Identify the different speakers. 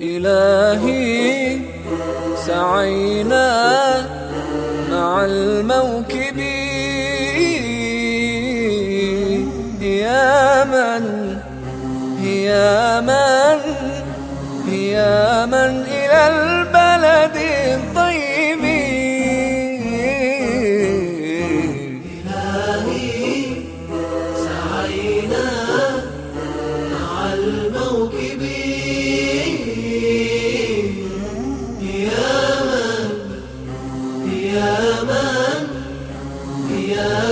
Speaker 1: إلهي سعينا مع الموكب. يا من يا من يا من إلى البلد الطيب. إلهي سعينا يا من؟ يا من